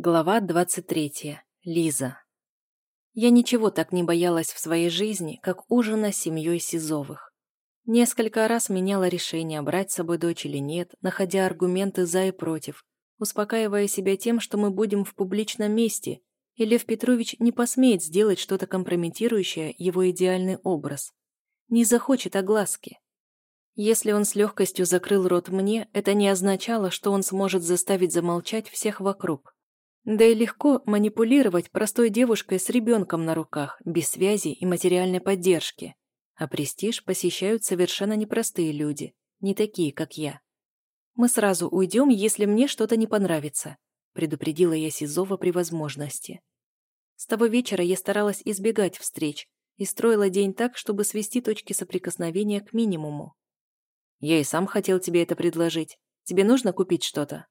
Глава 23. Лиза. Я ничего так не боялась в своей жизни, как ужина с семьей Сизовых. Несколько раз меняла решение, брать с собой дочь или нет, находя аргументы за и против, успокаивая себя тем, что мы будем в публичном месте, и Лев Петрович не посмеет сделать что-то компрометирующее его идеальный образ. Не захочет огласки. Если он с легкостью закрыл рот мне, это не означало, что он сможет заставить замолчать всех вокруг. Да и легко манипулировать простой девушкой с ребенком на руках, без связи и материальной поддержки. А престиж посещают совершенно непростые люди, не такие, как я. «Мы сразу уйдем, если мне что-то не понравится», предупредила я Сизова при возможности. С того вечера я старалась избегать встреч и строила день так, чтобы свести точки соприкосновения к минимуму. «Я и сам хотел тебе это предложить. Тебе нужно купить что-то?»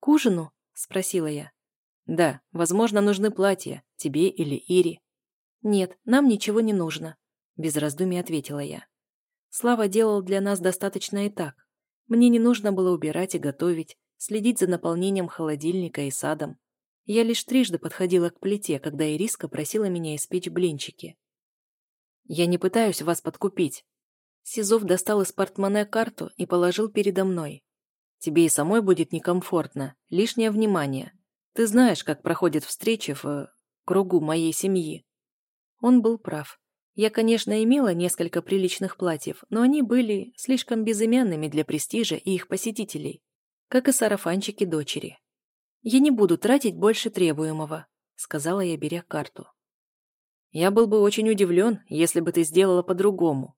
«К ужину?» – спросила я. Да, возможно, нужны платья, тебе или Ире. Нет, нам ничего не нужно, без раздумий ответила я. Слава делал для нас достаточно и так. Мне не нужно было убирать и готовить, следить за наполнением холодильника и садом. Я лишь трижды подходила к плите, когда Ириска просила меня испечь блинчики. «Я не пытаюсь вас подкупить». Сизов достал из портмоне карту и положил передо мной. «Тебе и самой будет некомфортно, лишнее внимание. Ты знаешь, как проходят встречи в э, кругу моей семьи». Он был прав. Я, конечно, имела несколько приличных платьев, но они были слишком безымянными для престижа и их посетителей, как и сарафанчики дочери. «Я не буду тратить больше требуемого», — сказала я, беря карту. «Я был бы очень удивлен, если бы ты сделала по-другому».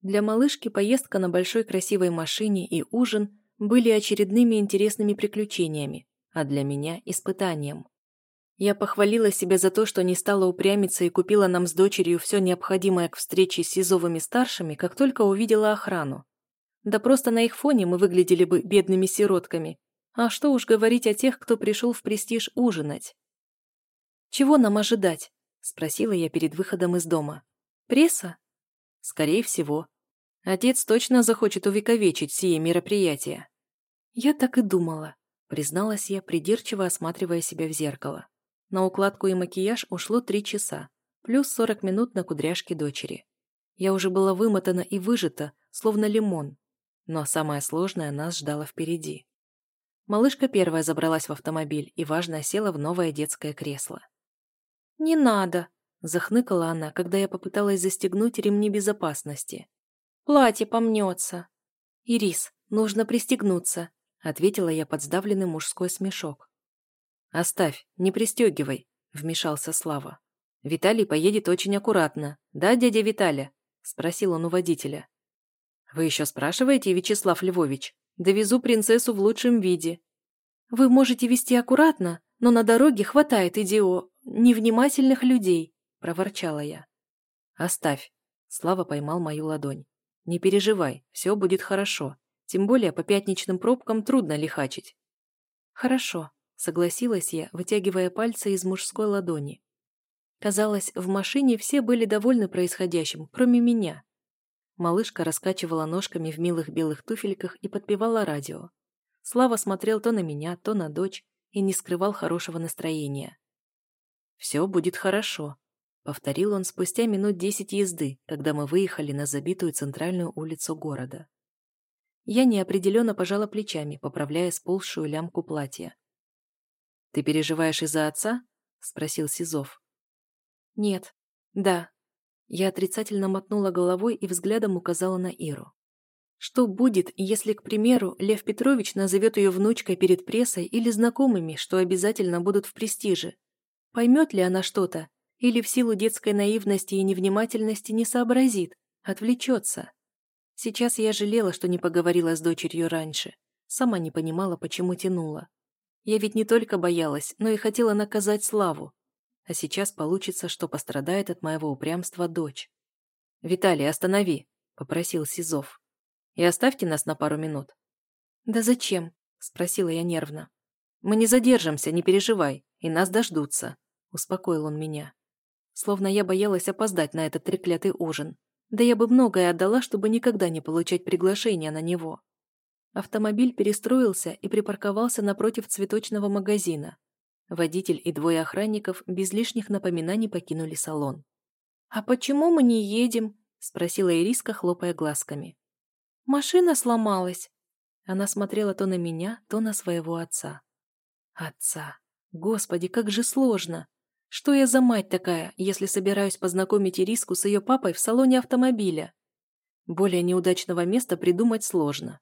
Для малышки поездка на большой красивой машине и ужин были очередными интересными приключениями, а для меня – испытанием. Я похвалила себя за то, что не стала упрямиться и купила нам с дочерью все необходимое к встрече с сизовыми старшими, как только увидела охрану. Да просто на их фоне мы выглядели бы бедными сиротками. А что уж говорить о тех, кто пришел в престиж ужинать. «Чего нам ожидать?» – спросила я перед выходом из дома. «Пресса?» «Скорее всего. Отец точно захочет увековечить сие мероприятие». Я так и думала призналась я, придирчиво осматривая себя в зеркало. На укладку и макияж ушло три часа, плюс сорок минут на кудряшки дочери. Я уже была вымотана и выжата, словно лимон. Но самое сложное нас ждало впереди. Малышка первая забралась в автомобиль и, важно, села в новое детское кресло. «Не надо!» – захныкала она, когда я попыталась застегнуть ремни безопасности. «Платье помнется!» «Ирис, нужно пристегнуться!» Ответила я под сдавленный мужской смешок. «Оставь, не пристегивай», — вмешался Слава. «Виталий поедет очень аккуратно. Да, дядя Виталя?» — спросил он у водителя. «Вы еще спрашиваете, Вячеслав Львович? Довезу принцессу в лучшем виде». «Вы можете вести аккуратно, но на дороге хватает идио... невнимательных людей», — проворчала я. «Оставь». Слава поймал мою ладонь. «Не переживай, все будет хорошо. Тем более по пятничным пробкам трудно лихачить. Хорошо, согласилась я, вытягивая пальцы из мужской ладони. Казалось, в машине все были довольны происходящим, кроме меня. Малышка раскачивала ножками в милых белых туфельках и подпевала радио. Слава смотрел то на меня, то на дочь и не скрывал хорошего настроения. «Все будет хорошо», — повторил он спустя минут десять езды, когда мы выехали на забитую центральную улицу города. Я неопределенно пожала плечами, поправляя сползшую лямку платья. «Ты переживаешь из-за отца?» — спросил Сизов. «Нет. Да». Я отрицательно мотнула головой и взглядом указала на Иру. Что будет, если, к примеру, Лев Петрович назовет ее внучкой перед прессой или знакомыми, что обязательно будут в престиже? Поймет ли она что-то? Или в силу детской наивности и невнимательности не сообразит, отвлечется? Сейчас я жалела, что не поговорила с дочерью раньше. Сама не понимала, почему тянула. Я ведь не только боялась, но и хотела наказать Славу. А сейчас получится, что пострадает от моего упрямства дочь. «Виталий, останови», — попросил Сизов. «И оставьте нас на пару минут». «Да зачем?» — спросила я нервно. «Мы не задержимся, не переживай, и нас дождутся», — успокоил он меня. Словно я боялась опоздать на этот треклятый ужин. Да я бы многое отдала, чтобы никогда не получать приглашения на него. Автомобиль перестроился и припарковался напротив цветочного магазина. Водитель и двое охранников без лишних напоминаний покинули салон. «А почему мы не едем?» – спросила Ириска, хлопая глазками. «Машина сломалась». Она смотрела то на меня, то на своего отца. Отца. Господи, как же сложно. Что я за мать такая, если собираюсь познакомить Ириску с ее папой в салоне автомобиля? Более неудачного места придумать сложно.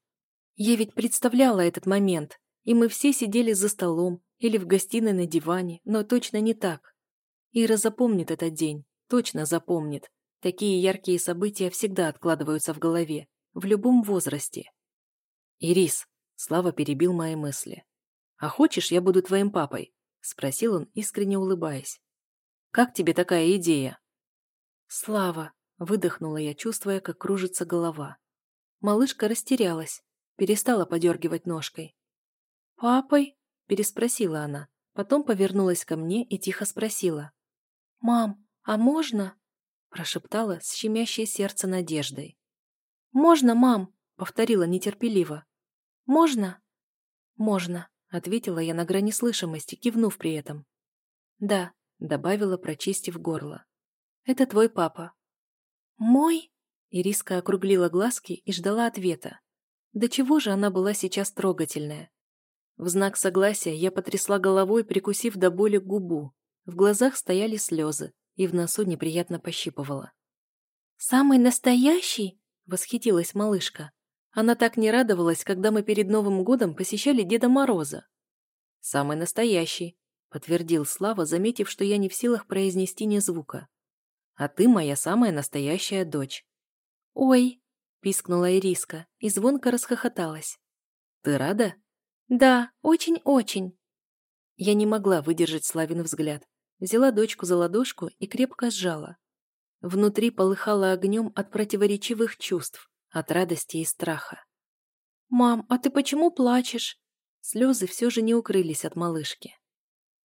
Я ведь представляла этот момент, и мы все сидели за столом или в гостиной на диване, но точно не так. Ира запомнит этот день, точно запомнит. Такие яркие события всегда откладываются в голове, в любом возрасте. «Ирис», — Слава перебил мои мысли. «А хочешь, я буду твоим папой?» — спросил он, искренне улыбаясь. «Как тебе такая идея?» «Слава!» — выдохнула я, чувствуя, как кружится голова. Малышка растерялась, перестала подергивать ножкой. «Папой?» — переспросила она, потом повернулась ко мне и тихо спросила. «Мам, а можно?» — прошептала с щемящей сердце надеждой. «Можно, мам?» — повторила нетерпеливо. «Можно?» «Можно», — ответила я на грани слышимости, кивнув при этом. «Да», — добавила, прочистив горло. «Это твой папа». «Мой?» — Ириска округлила глазки и ждала ответа. До чего же она была сейчас трогательная? В знак согласия я потрясла головой, прикусив до боли губу. В глазах стояли слезы, и в носу неприятно пощипывала. «Самый настоящий?» — восхитилась малышка. Она так не радовалась, когда мы перед Новым годом посещали Деда Мороза. «Самый настоящий», — подтвердил Слава, заметив, что я не в силах произнести ни звука. «А ты моя самая настоящая дочь». «Ой», — пискнула Ириска и звонко расхохоталась. «Ты рада?» «Да, очень-очень». Я не могла выдержать Славин взгляд. Взяла дочку за ладошку и крепко сжала. Внутри полыхало огнем от противоречивых чувств от радости и страха. «Мам, а ты почему плачешь?» Слезы все же не укрылись от малышки.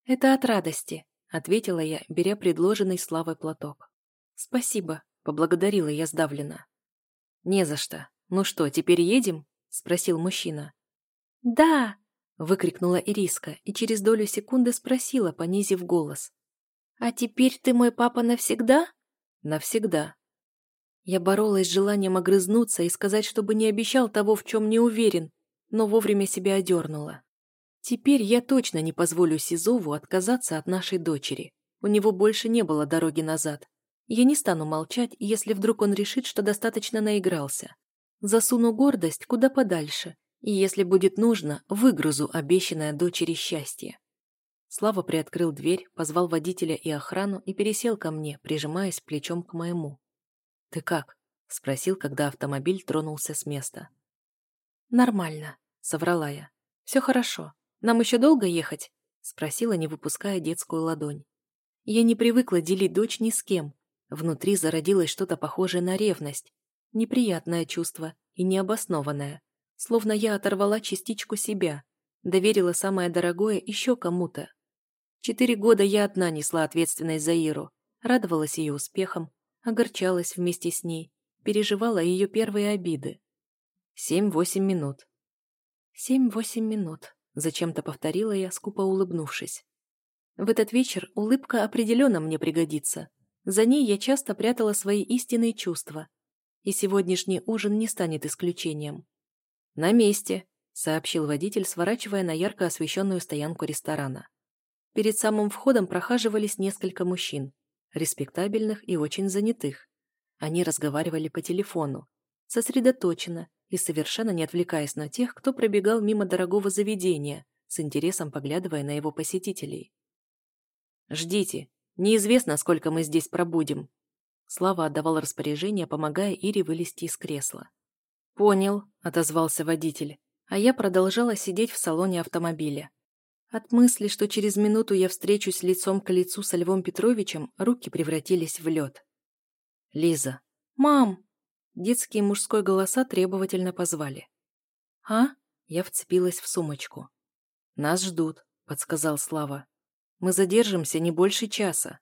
«Это от радости», — ответила я, беря предложенный Славой платок. «Спасибо», — поблагодарила я сдавленно. «Не за что. Ну что, теперь едем?» — спросил мужчина. «Да!» — выкрикнула Ириска и через долю секунды спросила, понизив голос. «А теперь ты мой папа навсегда?» «Навсегда», я боролась с желанием огрызнуться и сказать, чтобы не обещал того, в чем не уверен, но вовремя себя одернула. Теперь я точно не позволю Сизову отказаться от нашей дочери. У него больше не было дороги назад. Я не стану молчать, если вдруг он решит, что достаточно наигрался. Засуну гордость куда подальше, и если будет нужно, выгрузу обещанное дочери счастье. Слава приоткрыл дверь, позвал водителя и охрану и пересел ко мне, прижимаясь плечом к моему. «Ты как?» — спросил, когда автомобиль тронулся с места. «Нормально», — соврала я. «Все хорошо. Нам еще долго ехать?» — спросила, не выпуская детскую ладонь. Я не привыкла делить дочь ни с кем. Внутри зародилось что-то похожее на ревность. Неприятное чувство и необоснованное. Словно я оторвала частичку себя, доверила самое дорогое еще кому-то. Четыре года я одна несла ответственность за Иру, радовалась ее успехам, огорчалась вместе с ней, переживала ее первые обиды. Семь-восемь минут. Семь-восемь минут, зачем-то повторила я, скупо улыбнувшись. В этот вечер улыбка определенно мне пригодится. За ней я часто прятала свои истинные чувства. И сегодняшний ужин не станет исключением. «На месте», — сообщил водитель, сворачивая на ярко освещенную стоянку ресторана. Перед самым входом прохаживались несколько мужчин респектабельных и очень занятых. Они разговаривали по телефону, сосредоточенно и совершенно не отвлекаясь на тех, кто пробегал мимо дорогого заведения, с интересом поглядывая на его посетителей. «Ждите. Неизвестно, сколько мы здесь пробудем». Слава отдавал распоряжение, помогая Ире вылезти из кресла. «Понял», — отозвался водитель, а я продолжала сидеть в салоне автомобиля. От мысли, что через минуту я встречусь лицом к лицу со Львом Петровичем, руки превратились в лед. «Лиза!» «Мам!» Детские и мужской голоса требовательно позвали. «А?» Я вцепилась в сумочку. «Нас ждут», — подсказал Слава. «Мы задержимся не больше часа».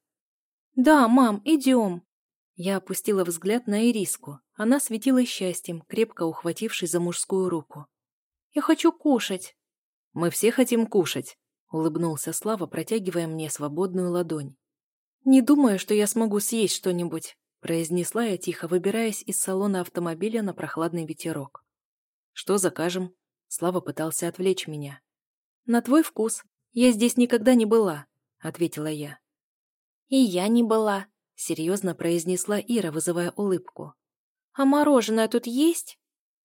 «Да, мам, идем!» Я опустила взгляд на Ириску. Она светила счастьем, крепко ухватившись за мужскую руку. «Я хочу кушать!» «Мы все хотим кушать!» Улыбнулся Слава, протягивая мне свободную ладонь. «Не думаю, что я смогу съесть что-нибудь», произнесла я тихо, выбираясь из салона автомобиля на прохладный ветерок. «Что закажем?» Слава пытался отвлечь меня. «На твой вкус. Я здесь никогда не была», — ответила я. «И я не была», — серьезно произнесла Ира, вызывая улыбку. «А мороженое тут есть?»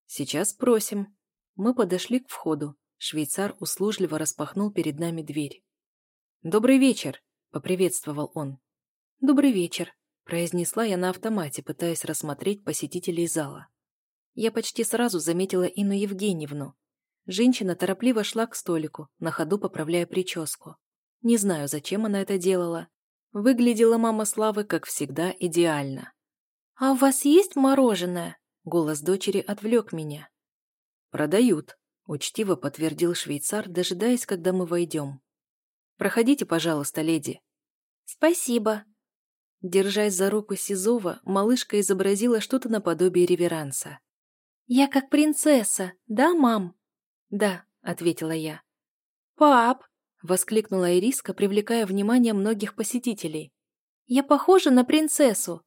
«Сейчас спросим». Мы подошли к входу. Швейцар услужливо распахнул перед нами дверь. «Добрый вечер», — поприветствовал он. «Добрый вечер», — произнесла я на автомате, пытаясь рассмотреть посетителей зала. Я почти сразу заметила Инну Евгеньевну. Женщина торопливо шла к столику, на ходу поправляя прическу. Не знаю, зачем она это делала. Выглядела мама Славы, как всегда, идеально. «А у вас есть мороженое?» Голос дочери отвлек меня. «Продают», — учтиво подтвердил швейцар, дожидаясь, когда мы войдем. «Проходите, пожалуйста, леди». «Спасибо». Держась за руку Сизова, малышка изобразила что-то наподобие реверанса. «Я как принцесса, да, мам?» «Да», — ответила я. «Пап!» — воскликнула Ириска, привлекая внимание многих посетителей. «Я похожа на принцессу!»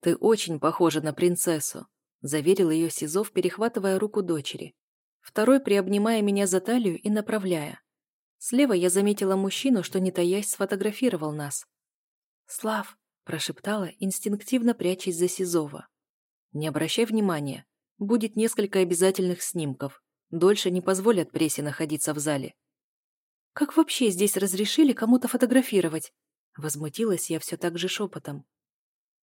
«Ты очень похожа на принцессу», заверил ее Сизов, перехватывая руку дочери. Второй приобнимая меня за талию и направляя. Слева я заметила мужчину, что не таясь сфотографировал нас. «Слав», – прошептала, инстинктивно прячась за Сизова. «Не обращай внимания. Будет несколько обязательных снимков. Дольше не позволят прессе находиться в зале». «Как вообще здесь разрешили кому-то фотографировать?» Возмутилась я все так же шепотом.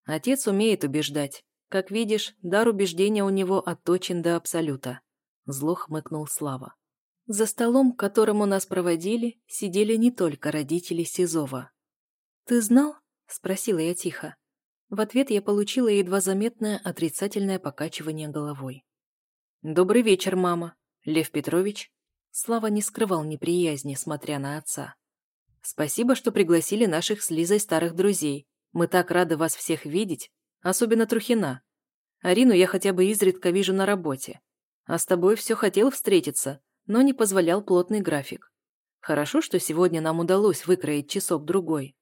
Отец умеет убеждать. Как видишь, дар убеждения у него отточен до абсолюта. Зло хмыкнул Слава. За столом, к которому нас проводили, сидели не только родители Сизова. «Ты знал?» – спросила я тихо. В ответ я получила едва заметное отрицательное покачивание головой. «Добрый вечер, мама. Лев Петрович?» Слава не скрывал неприязни, смотря на отца. «Спасибо, что пригласили наших с Лизой старых друзей. Мы так рады вас всех видеть, Особенно Трухина. Арину я хотя бы изредка вижу на работе. А с тобой все хотел встретиться, но не позволял плотный график. Хорошо, что сегодня нам удалось выкроить часок-другой.